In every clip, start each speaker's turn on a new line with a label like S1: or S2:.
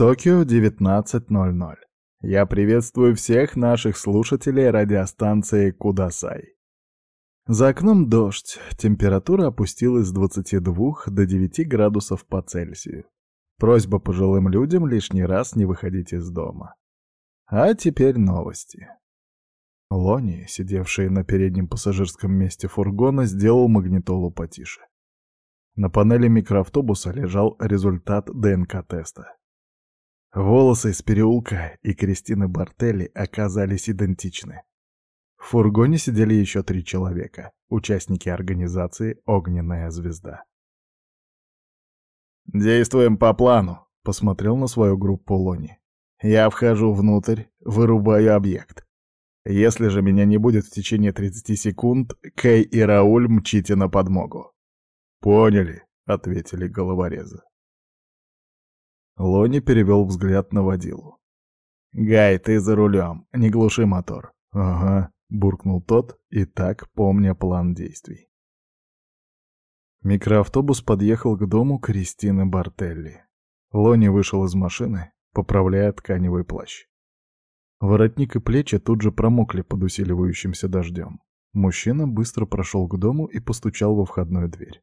S1: Токио, 19.00. Я приветствую всех наших слушателей радиостанции Кудасай. За окном дождь, температура опустилась с 22 до 9 градусов по Цельсию. Просьба пожилым людям лишний раз не выходить из дома. А теперь новости. Лони, сидевший на переднем пассажирском месте фургона, сделал магнитолу потише. На панели микроавтобуса лежал результат ДНК-теста. Волосы из переулка и Кристины Бартелли оказались идентичны. В фургоне сидели еще три человека, участники организации «Огненная звезда». «Действуем по плану», — посмотрел на свою группу Лони. «Я вхожу внутрь, вырубаю объект. Если же меня не будет в течение 30 секунд, Кей и Рауль мчите на подмогу». «Поняли», — ответили головорезы. Лони перевел взгляд на водилу. «Гай, ты за рулем, не глуши мотор». «Ага», — буркнул тот, и так помня план действий. Микроавтобус подъехал к дому Кристины Бартелли. Лони вышел из машины, поправляя тканевый плащ. Воротник и плечи тут же промокли под усиливающимся дождем. Мужчина быстро прошел к дому и постучал во входную дверь.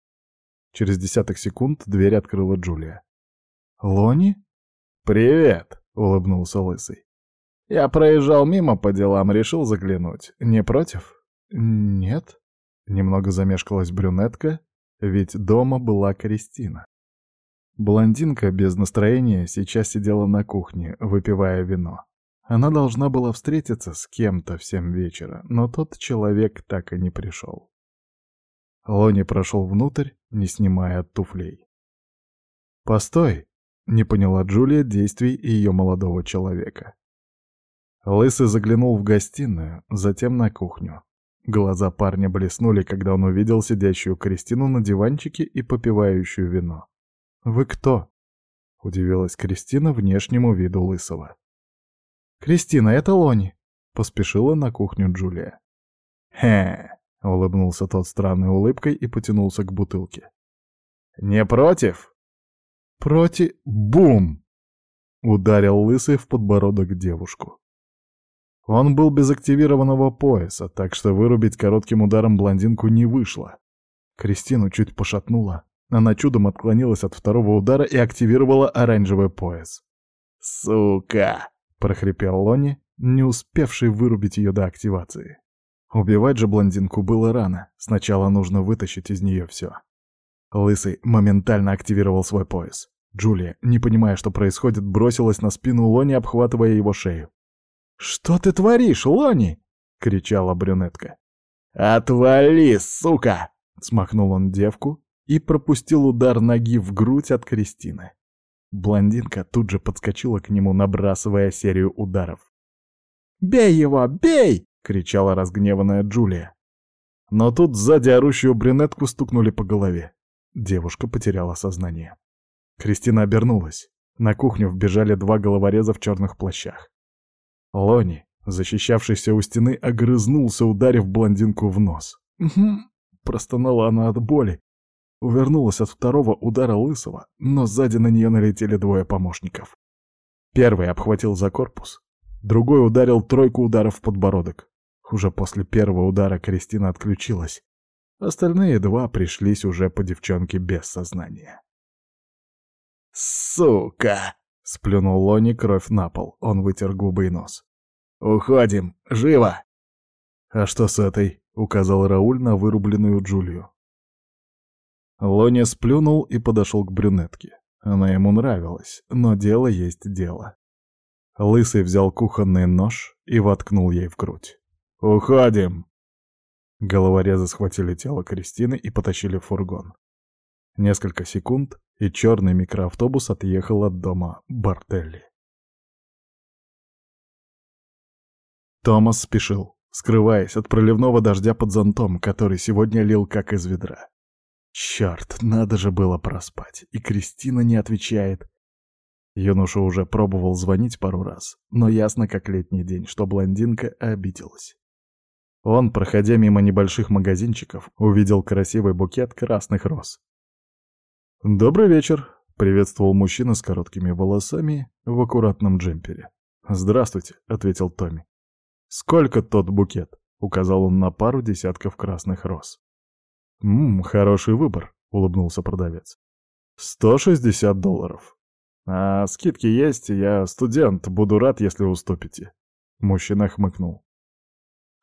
S1: Через десяток секунд дверь открыла Джулия. «Лони?» «Привет!» — улыбнулся Лысый. «Я проезжал мимо по делам, решил заглянуть. Не против?» «Нет». Немного замешкалась брюнетка, ведь дома была Кристина. Блондинка без настроения сейчас сидела на кухне, выпивая вино. Она должна была встретиться с кем-то в семь вечера, но тот человек так и не пришел. Лони прошел внутрь, не снимая туфлей. «Постой!» Не поняла Джулия действий ее молодого человека. Лысый заглянул в гостиную, затем на кухню. Глаза парня блеснули, когда он увидел сидящую Кристину на диванчике и попивающую вино. «Вы кто?» — удивилась Кристина внешнему виду Лысого. «Кристина, это Лони!» — поспешила на кухню Джулия. «Хе!» — улыбнулся тот странной улыбкой и потянулся к бутылке. «Не против?» Проти... Бум! Ударил лысый в подбородок девушку. Он был без активированного пояса, так что вырубить коротким ударом блондинку не вышло. Кристину чуть пошатнула. Она чудом отклонилась от второго удара и активировала оранжевый пояс. «Сука!» — прохрипел Лони, не успевший вырубить ее до активации. Убивать же блондинку было рано. Сначала нужно вытащить из нее все. Лысый моментально активировал свой пояс. Джулия, не понимая, что происходит, бросилась на спину Лони, обхватывая его шею. «Что ты творишь, Лони?» — кричала брюнетка. «Отвали, сука!» — смахнул он девку и пропустил удар ноги в грудь от Кристины. Блондинка тут же подскочила к нему, набрасывая серию ударов. «Бей его, бей!» — кричала разгневанная Джулия. Но тут сзади орущую брюнетку стукнули по голове. Девушка потеряла сознание. Кристина обернулась. На кухню вбежали два головореза в черных плащах. Лони, защищавшийся у стены, огрызнулся, ударив блондинку в нос. «Угу», — простонала она от боли. Увернулась от второго удара Лысого, но сзади на нее налетели двое помощников. Первый обхватил за корпус, другой ударил тройку ударов в подбородок. Уже после первого удара Кристина отключилась, Остальные два пришлись уже по девчонке без сознания. «Сука!» — сплюнул Лони кровь на пол. Он вытер губы и нос. «Уходим! Живо!» «А что с этой?» — указал Рауль на вырубленную Джулию. Лони сплюнул и подошел к брюнетке. Она ему нравилась, но дело есть дело. Лысый взял кухонный нож и воткнул ей в грудь. «Уходим!» Головорезы схватили тело Кристины и потащили в фургон. Несколько секунд, и черный микроавтобус отъехал от дома Бартелли. Томас спешил, скрываясь от проливного дождя под зонтом, который сегодня лил как из ведра. Черт, надо же было проспать, и Кристина не отвечает. Юноша уже пробовал звонить пару раз, но ясно как летний день, что блондинка обиделась. Он, проходя мимо небольших магазинчиков, увидел красивый букет красных роз. «Добрый вечер», — приветствовал мужчина с короткими волосами в аккуратном джемпере. «Здравствуйте», — ответил Томми. «Сколько тот букет?» — указал он на пару десятков красных роз. «Ммм, хороший выбор», — улыбнулся продавец. «Сто шестьдесят долларов. А скидки есть, я студент, буду рад, если уступите». Мужчина хмыкнул.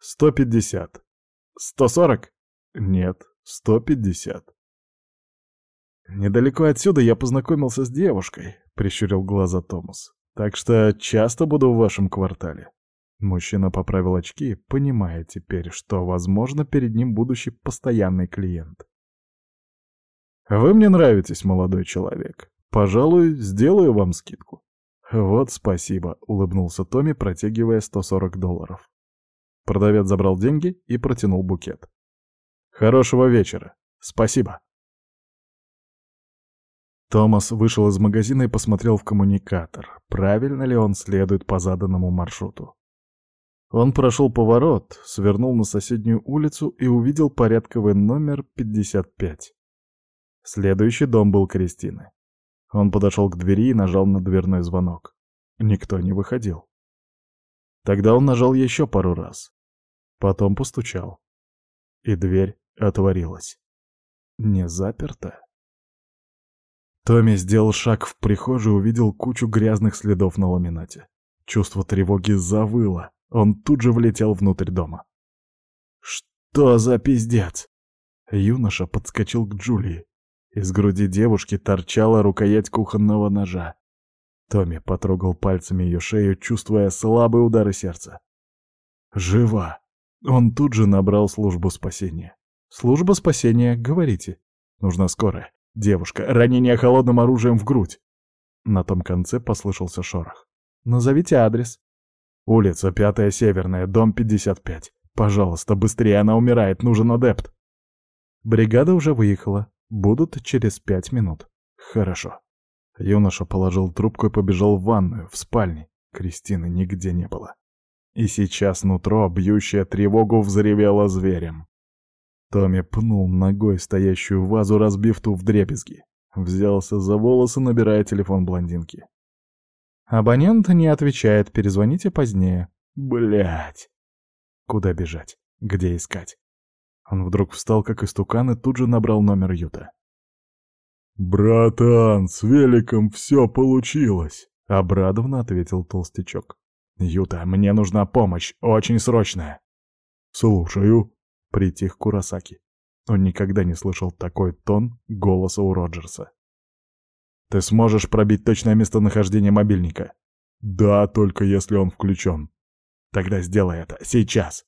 S1: «Сто пятьдесят. Сто сорок?» «Нет, сто пятьдесят». «Недалеко отсюда я познакомился с девушкой», — прищурил глаза Томас. «Так что часто буду в вашем квартале». Мужчина поправил очки, понимая теперь, что, возможно, перед ним будущий постоянный клиент. «Вы мне нравитесь, молодой человек. Пожалуй, сделаю вам скидку». «Вот спасибо», — улыбнулся Томми, протягивая 140 долларов. Продавец забрал деньги и протянул букет. «Хорошего вечера. Спасибо». Томас вышел из магазина и посмотрел в коммуникатор, правильно ли он следует по заданному маршруту. Он прошел поворот, свернул на соседнюю улицу и увидел порядковый номер 55. Следующий дом был Кристины. Он подошел к двери и нажал на дверной звонок. Никто не выходил. Тогда он нажал еще пару раз. Потом постучал. И дверь отворилась. Не заперта. Томми сделал шаг в прихожую и увидел кучу грязных следов на ламинате. Чувство тревоги завыло. Он тут же влетел внутрь дома. «Что за пиздец?» Юноша подскочил к Джулии. Из груди девушки торчала рукоять кухонного ножа. Томми потрогал пальцами ее шею, чувствуя слабые удары сердца. «Жива!» Он тут же набрал службу спасения. «Служба спасения, говорите. Нужна скорая. Девушка, ранение холодным оружием в грудь!» На том конце послышался шорох. «Назовите адрес». «Улица Пятая Северная, дом 55. Пожалуйста, быстрее, она умирает, нужен адепт». Бригада уже выехала. Будут через пять минут. Хорошо. Юноша положил трубку и побежал в ванную, в спальне. Кристины нигде не было. И сейчас нутро, бьющее тревогу, взревело зверем. Томми пнул ногой стоящую вазу, разбив ту в дребезги. Взялся за волосы, набирая телефон блондинки. «Абонент не отвечает, перезвоните позднее». Блять. Куда бежать? Где искать? Он вдруг встал, как истукан, и тут же набрал номер Юта. «Братан, с великом все получилось!» — обрадованно ответил толстячок. «Юта, мне нужна помощь, очень срочная!» «Слушаю!» — притих Курасаки. Он никогда не слышал такой тон голоса у Роджерса. «Ты сможешь пробить точное местонахождение мобильника?» «Да, только если он включен». «Тогда сделай это, сейчас!»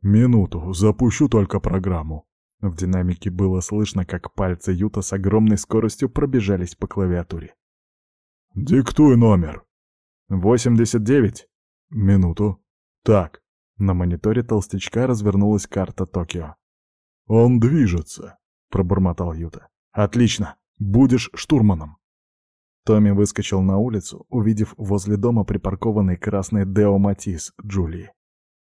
S1: «Минуту, запущу только программу», в динамике было слышно, как пальцы Юта с огромной скоростью пробежались по клавиатуре. «Диктуй номер». «89?» «Минуту». «Так». На мониторе толстячка развернулась карта Токио. «Он движется», — пробормотал Юта. «Отлично. Будешь штурманом». Томми выскочил на улицу, увидев возле дома припаркованный красный Део Матис Джулии.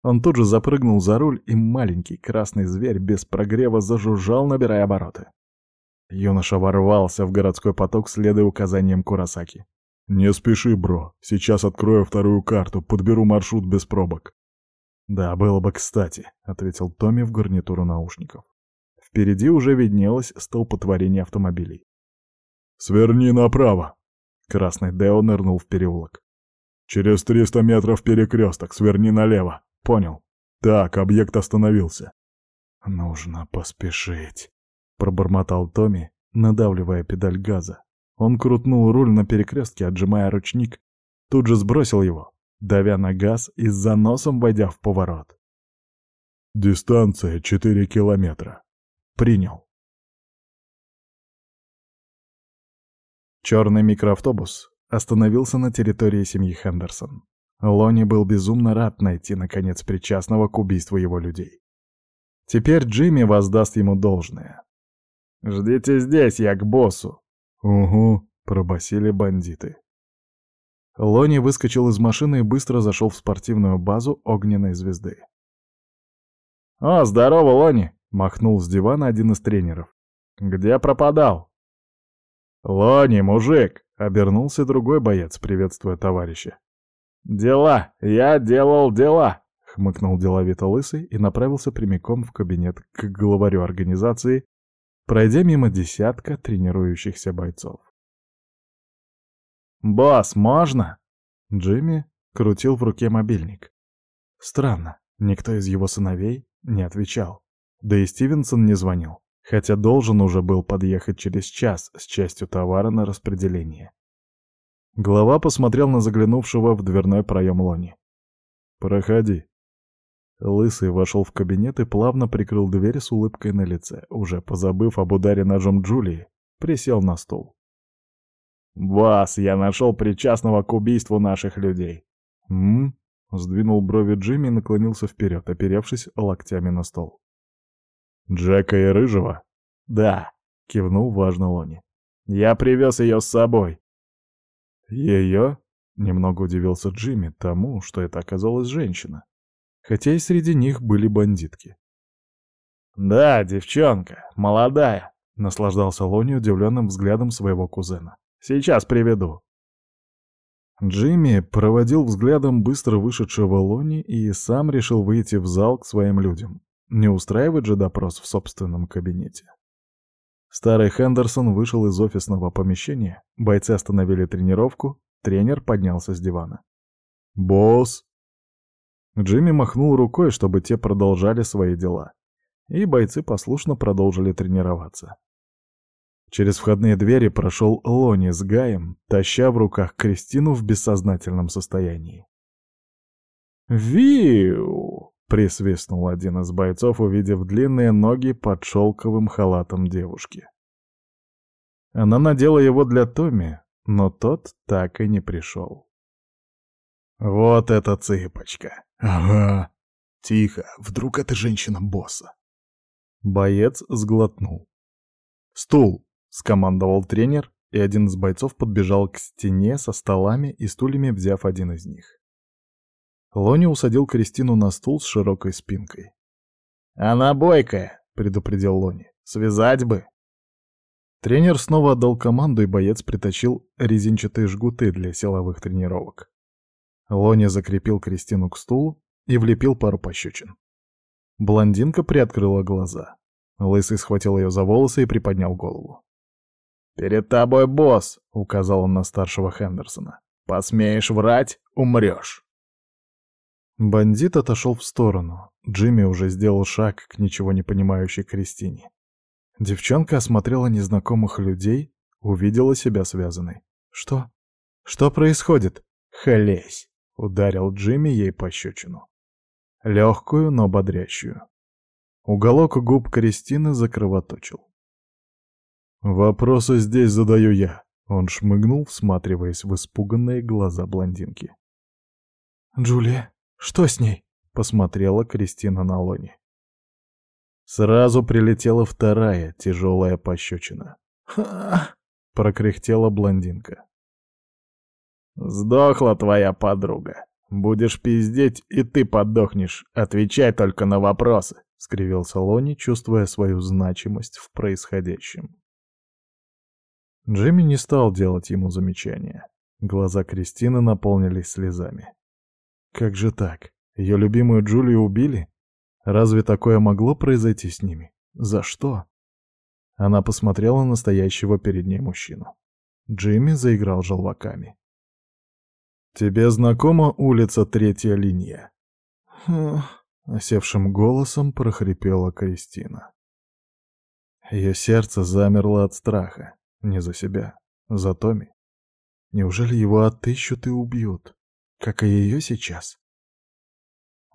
S1: Он тут же запрыгнул за руль, и маленький красный зверь без прогрева зажужжал, набирая обороты. Юноша ворвался в городской поток, следуя указаниям Курасаки. «Не спеши, бро. Сейчас открою вторую карту, подберу маршрут без пробок». «Да, было бы кстати», — ответил Томми в гарнитуру наушников. Впереди уже виднелось столпотворение автомобилей. «Сверни направо!» Красный Део нырнул в переулок. «Через триста метров перекресток, сверни налево!» Понял. Так, объект остановился. Нужно поспешить, пробормотал Томми, надавливая педаль газа. Он крутнул руль на перекрестке, отжимая ручник, тут же сбросил его, давя на газ и с заносом войдя в поворот. Дистанция 4 километра. Принял. Черный микроавтобус остановился на территории семьи Хендерсон. Лони был безумно рад найти, наконец, причастного к убийству его людей. Теперь Джимми воздаст ему должное. «Ждите здесь, я к боссу!» «Угу», — пробасили бандиты. Лони выскочил из машины и быстро зашел в спортивную базу огненной звезды. «О, здорово, Лони!» — махнул с дивана один из тренеров. «Где пропадал?» «Лони, мужик!» — обернулся другой боец, приветствуя товарища. «Дела! Я делал дела!» — хмыкнул деловито Лысый и направился прямиком в кабинет к главарю организации, пройдя мимо десятка тренирующихся бойцов. «Босс, можно?» Джимми крутил в руке мобильник. Странно, никто из его сыновей не отвечал. Да и Стивенсон не звонил, хотя должен уже был подъехать через час с частью товара на распределение. Глава посмотрел на заглянувшего в дверной проем Лони. «Проходи». Лысый вошел в кабинет и плавно прикрыл дверь с улыбкой на лице, уже позабыв об ударе ножом Джулии, присел на стул. «Вас, я нашел причастного к убийству наших людей». «М?», Сдвинул брови Джимми и наклонился вперед, оперевшись локтями на стол. «Джека и Рыжего?» «Да», — кивнул важно Лони. «Я привез ее с собой». «Ее?» — немного удивился Джимми тому, что это оказалась женщина. Хотя и среди них были бандитки. «Да, девчонка, молодая», — наслаждался Лони удивленным взглядом своего кузена. «Сейчас приведу». Джимми проводил взглядом быстро вышедшего Лони и сам решил выйти в зал к своим людям. Не устраивать же допрос в собственном кабинете. Старый Хендерсон вышел из офисного помещения, бойцы остановили тренировку, тренер поднялся с дивана. «Босс!» Джимми махнул рукой, чтобы те продолжали свои дела, и бойцы послушно продолжили тренироваться. Через входные двери прошел Лони с Гаем, таща в руках Кристину в бессознательном состоянии. «Виу!» — присвистнул один из бойцов, увидев длинные ноги под шелковым халатом девушки. Она надела его для Томми, но тот так и не пришел. «Вот эта цыпочка!» «Ага!» «Тихо, вдруг это женщина босса?» Боец сглотнул. «Стул!» — скомандовал тренер, и один из бойцов подбежал к стене со столами и стульями, взяв один из них. Лони усадил Кристину на стул с широкой спинкой. «Она бойкая», — предупредил Лони. «Связать бы». Тренер снова отдал команду, и боец притащил резинчатые жгуты для силовых тренировок. Лони закрепил Кристину к стулу и влепил пару пощечин. Блондинка приоткрыла глаза. Лысый схватил ее за волосы и приподнял голову. «Перед тобой босс», — указал он на старшего Хендерсона. «Посмеешь врать — умрешь». Бандит отошел в сторону. Джимми уже сделал шаг к ничего не понимающей Кристине. Девчонка осмотрела незнакомых людей, увидела себя связанной. «Что? Что происходит?» «Хлесь!» — ударил Джимми ей пощечину. Легкую, но бодрящую. Уголок губ Кристины закровоточил. «Вопросы здесь задаю я», — он шмыгнул, всматриваясь в испуганные глаза блондинки. «Джулия, что с ней?» — посмотрела Кристина на Лони. Сразу прилетела вторая тяжелая пощечина. «Ха!» — прокряхтела блондинка. «Сдохла твоя подруга. Будешь пиздеть, и ты подохнешь. Отвечай только на вопросы», — скривился Лони, чувствуя свою значимость в происходящем. Джимми не стал делать ему замечания. Глаза Кристины наполнились слезами. Как же так? Ее любимую Джулию убили? Разве такое могло произойти с ними? За что? Она посмотрела на стоящего перед ней мужчину. Джимми заиграл желваками. «Тебе знакома улица Третья линия?» Осевшим голосом прохрипела Кристина. Ее сердце замерло от страха. Не за себя, за Томи. Неужели его отыщут и убьют, как и ее сейчас?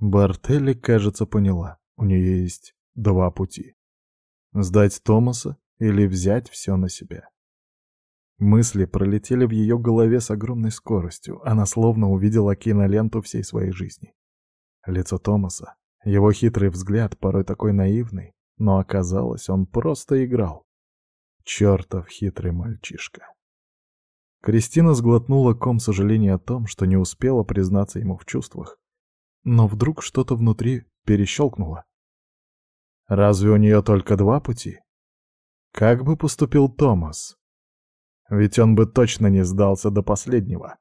S1: Бартелли, кажется, поняла. У нее есть два пути. Сдать Томаса или взять все на себя. Мысли пролетели в ее голове с огромной скоростью. Она словно увидела киноленту всей своей жизни. Лицо Томаса, его хитрый взгляд, порой такой наивный, но оказалось, он просто играл. Чертов хитрый мальчишка. Кристина сглотнула ком сожаления о том, что не успела признаться ему в чувствах. Но вдруг что-то внутри перещелкнуло. Разве у нее только два пути? Как бы поступил Томас? Ведь он бы точно не сдался до последнего.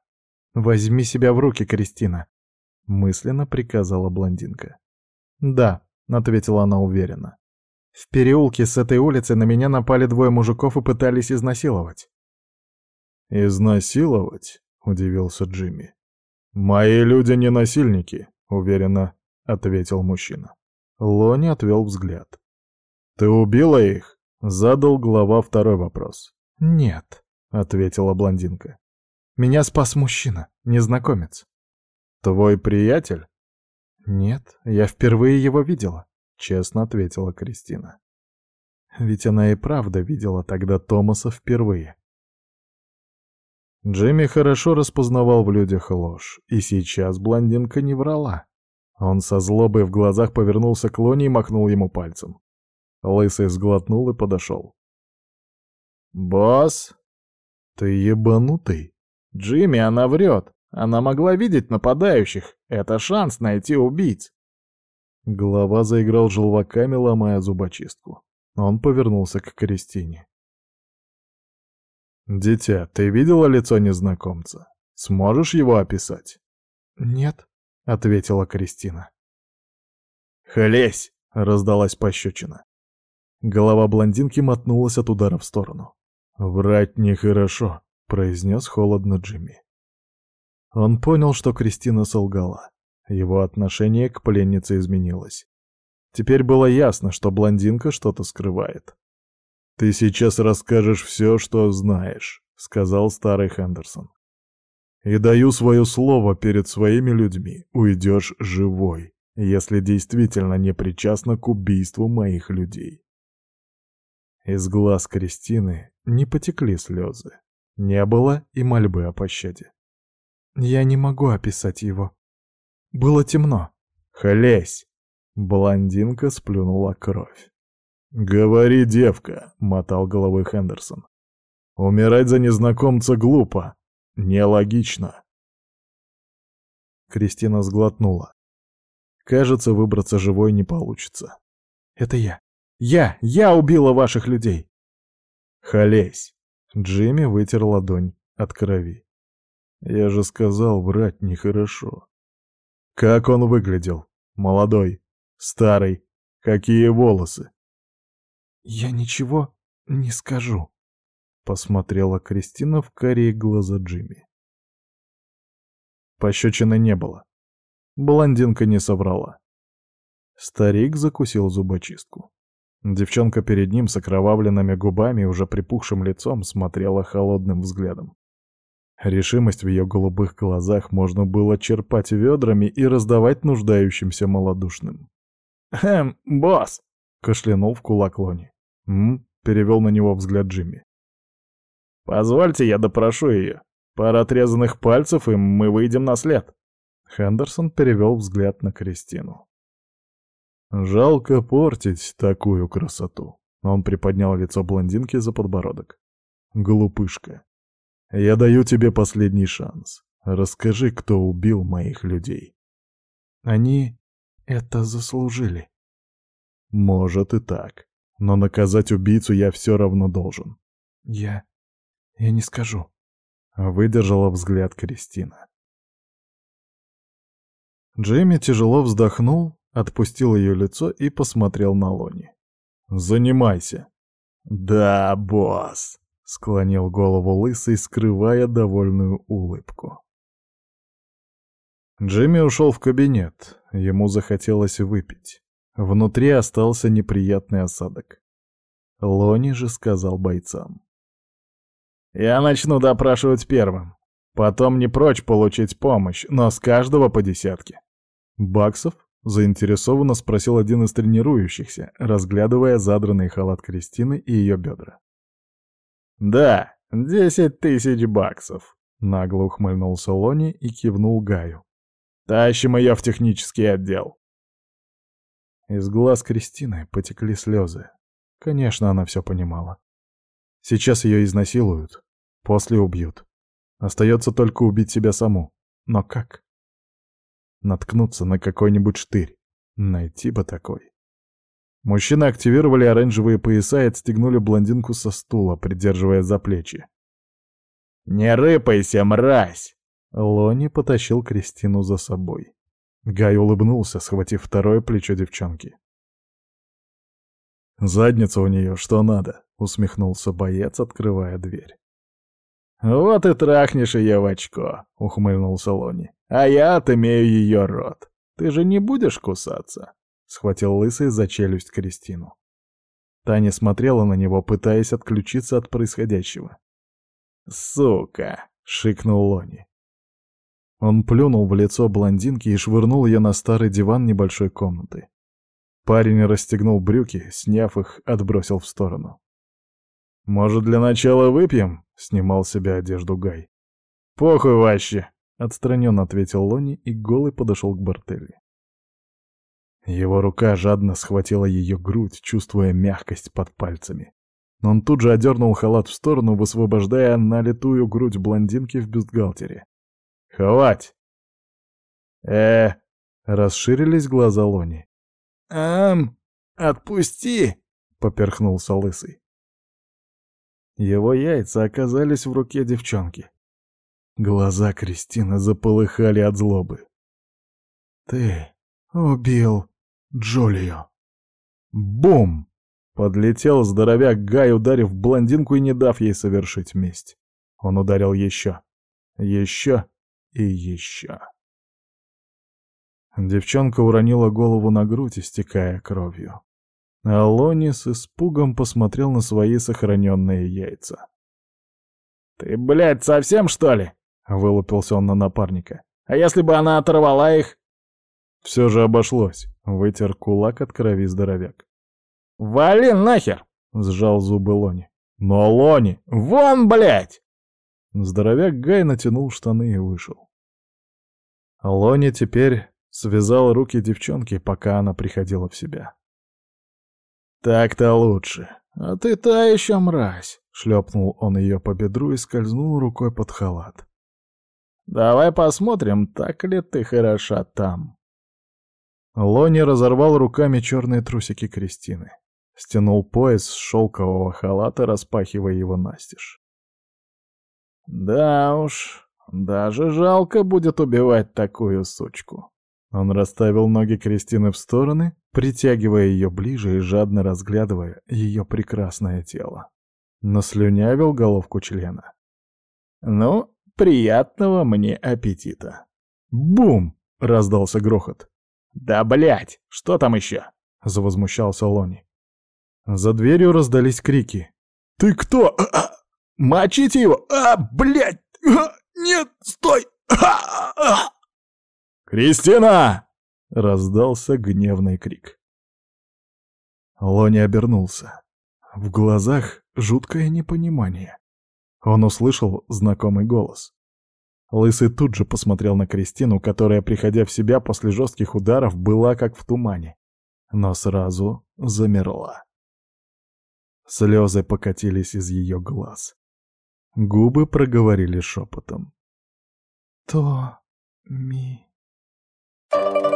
S1: «Возьми себя в руки, Кристина», — мысленно приказала блондинка. «Да», — ответила она уверенно. «В переулке с этой улицы на меня напали двое мужиков и пытались изнасиловать».
S2: «Изнасиловать?» — удивился Джимми. «Мои люди не насильники», — уверенно ответил мужчина.
S1: Лони отвел взгляд.
S2: «Ты убила их?» — задал глава второй вопрос.
S1: «Нет», — ответила блондинка. «Меня спас мужчина, незнакомец».
S2: «Твой приятель?»
S1: «Нет, я впервые его видела», — честно ответила Кристина. Ведь она и правда видела тогда Томаса впервые.
S2: Джимми хорошо распознавал в людях ложь, и сейчас блондинка не врала. Он со злобой в глазах повернулся к Лоне и махнул ему пальцем. Лысый сглотнул и подошел.
S1: «Босс?»
S2: «Ты ебанутый?»
S1: «Джимми, она врет. Она могла видеть нападающих. Это шанс найти убийц».
S2: Глава заиграл желваками, ломая зубочистку. Он повернулся к Кристине. «Дитя, ты видела лицо незнакомца? Сможешь его описать?»
S1: «Нет», — ответила Кристина.
S2: «Хлесь!» — раздалась пощечина. Голова блондинки мотнулась от удара в сторону. «Врать нехорошо», — произнес холодно Джимми. Он понял, что Кристина солгала. Его отношение к пленнице изменилось. Теперь было ясно, что блондинка что-то скрывает. «Ты сейчас расскажешь все, что знаешь», — сказал старый Хендерсон. «И даю свое слово перед своими людьми, уйдешь живой, если действительно не причастна к убийству моих людей». Из глаз Кристины не потекли слезы. Не было и мольбы о пощаде.
S1: «Я не могу описать его. Было темно».
S2: «Хлесь!» Блондинка сплюнула кровь. «Говори, девка», — мотал головой Хендерсон. «Умирать за незнакомца глупо. Нелогично».
S1: Кристина сглотнула. Кажется, выбраться живой не получится. «Это я. Я! Я убила ваших людей!»
S2: «Халесь!»
S1: Джимми вытер ладонь от крови.
S2: «Я же сказал, врать нехорошо. Как он выглядел? Молодой? Старый? Какие волосы?»
S1: «Я ничего не скажу», — посмотрела Кристина в карие глаза Джимми.
S2: Пощечины не было. Блондинка не соврала. Старик закусил зубочистку. Девчонка перед ним с окровавленными губами и уже припухшим лицом смотрела холодным взглядом. Решимость в ее голубых глазах можно было черпать ведрами и раздавать нуждающимся малодушным.
S1: «Эм, босс!»
S2: — кашлянул в кулак Лони. «М?» — перевел на него взгляд Джимми.
S1: «Позвольте, я допрошу ее. Пара отрезанных пальцев, и мы выйдем на след».
S2: Хендерсон перевел взгляд на Кристину. «Жалко портить такую красоту». Он приподнял лицо блондинки за подбородок. «Глупышка, я даю тебе последний шанс. Расскажи, кто убил моих людей».
S1: «Они это заслужили».
S2: «Может и так но наказать убийцу я все равно должен.
S1: Я... я не скажу.
S2: Выдержала взгляд Кристина. Джейми тяжело вздохнул, отпустил ее лицо и посмотрел на Лони. «Занимайся». «Да, босс», — склонил голову лысый, скрывая довольную улыбку. Джимми ушел в кабинет. Ему захотелось выпить. Внутри остался неприятный осадок. Лони же сказал бойцам.
S1: «Я начну допрашивать первым. Потом не прочь получить помощь, но с каждого по десятке».
S2: «Баксов?» — заинтересованно спросил один из тренирующихся, разглядывая задранный халат Кристины и ее бедра.
S1: «Да, десять тысяч баксов», —
S2: нагло ухмыльнулся Лони и кивнул Гаю.
S1: «Тащим ее в технический отдел».
S2: Из глаз Кристины потекли слезы. Конечно, она все понимала. Сейчас ее изнасилуют, после убьют. Остается только убить себя саму. Но как? Наткнуться на какой-нибудь штырь. Найти бы такой. Мужчины активировали оранжевые пояса и отстегнули блондинку со стула, придерживая за плечи.
S1: «Не рыпайся, мразь!» Лони потащил Кристину за собой. Гай улыбнулся, схватив второе плечо девчонки. «Задница у нее, что надо», — усмехнулся боец, открывая дверь. «Вот и трахнешь ее в очко», — ухмыльнулся Лони. «А я отымею ее рот. Ты же не будешь кусаться?» — схватил лысый за челюсть Кристину. Таня смотрела на него, пытаясь отключиться от происходящего. «Сука!» — шикнул Лони. Он плюнул в лицо блондинки и швырнул ее на старый диван небольшой комнаты. Парень расстегнул брюки, сняв их, отбросил в сторону. «Может, для начала выпьем?» — снимал себя одежду Гай. «Похуй вообще!» — отстраненно ответил Лони и голый подошел к Бартелли. Его рука жадно схватила ее грудь, чувствуя мягкость под пальцами. Но он тут же одернул халат в сторону, высвобождая налитую грудь блондинки в бюстгальтере. «Хвать!» э Расширились глаза Лони.
S2: «Ам, отпусти!» — поперхнулся лысый.
S1: Его яйца оказались в руке девчонки. Глаза Кристины заполыхали от злобы.
S2: «Ты убил Джулию!»
S1: Бум! Подлетел здоровяк Гай, ударив блондинку и не дав ей совершить месть. Он ударил еще, еще и еще. Девчонка уронила голову на грудь, истекая кровью. А Лони с испугом посмотрел на свои сохраненные яйца. «Ты, блядь, совсем, что ли?» — вылупился он на напарника. «А если бы она оторвала их?» Все же обошлось. Вытер кулак от крови здоровяк. «Вали нахер!» — сжал зубы Лони. «Но Лони! Вон, блядь!» Здоровяк Гай натянул штаны и вышел. Лони теперь связал руки девчонки, пока она приходила в себя. «Так-то лучше. А ты та еще мразь!» — шлепнул он ее по бедру и скользнул рукой под халат. «Давай посмотрим, так ли ты хороша там». Лони разорвал руками черные трусики Кристины. Стянул пояс с шелкового халата, распахивая его настежь. «Да уж, даже жалко будет убивать такую сучку». Он расставил ноги Кристины в стороны, притягивая ее ближе и жадно разглядывая ее прекрасное тело. Наслюнявил головку члена. «Ну, приятного мне аппетита!» «Бум!» — раздался грохот. «Да блять! Что там еще?» — завозмущался Лони. За дверью раздались крики. «Ты кто? А, а, мочите его! А, блядь! А, нет, стой! А, а! «Кристина!» — раздался гневный крик. Лони обернулся. В глазах жуткое непонимание. Он услышал знакомый голос. Лысый тут же посмотрел на Кристину, которая, приходя в себя после жестких ударов, была как в тумане, но сразу замерла. Слезы покатились из ее глаз. Губы проговорили шепотом.
S2: «То... ми...» Thank you.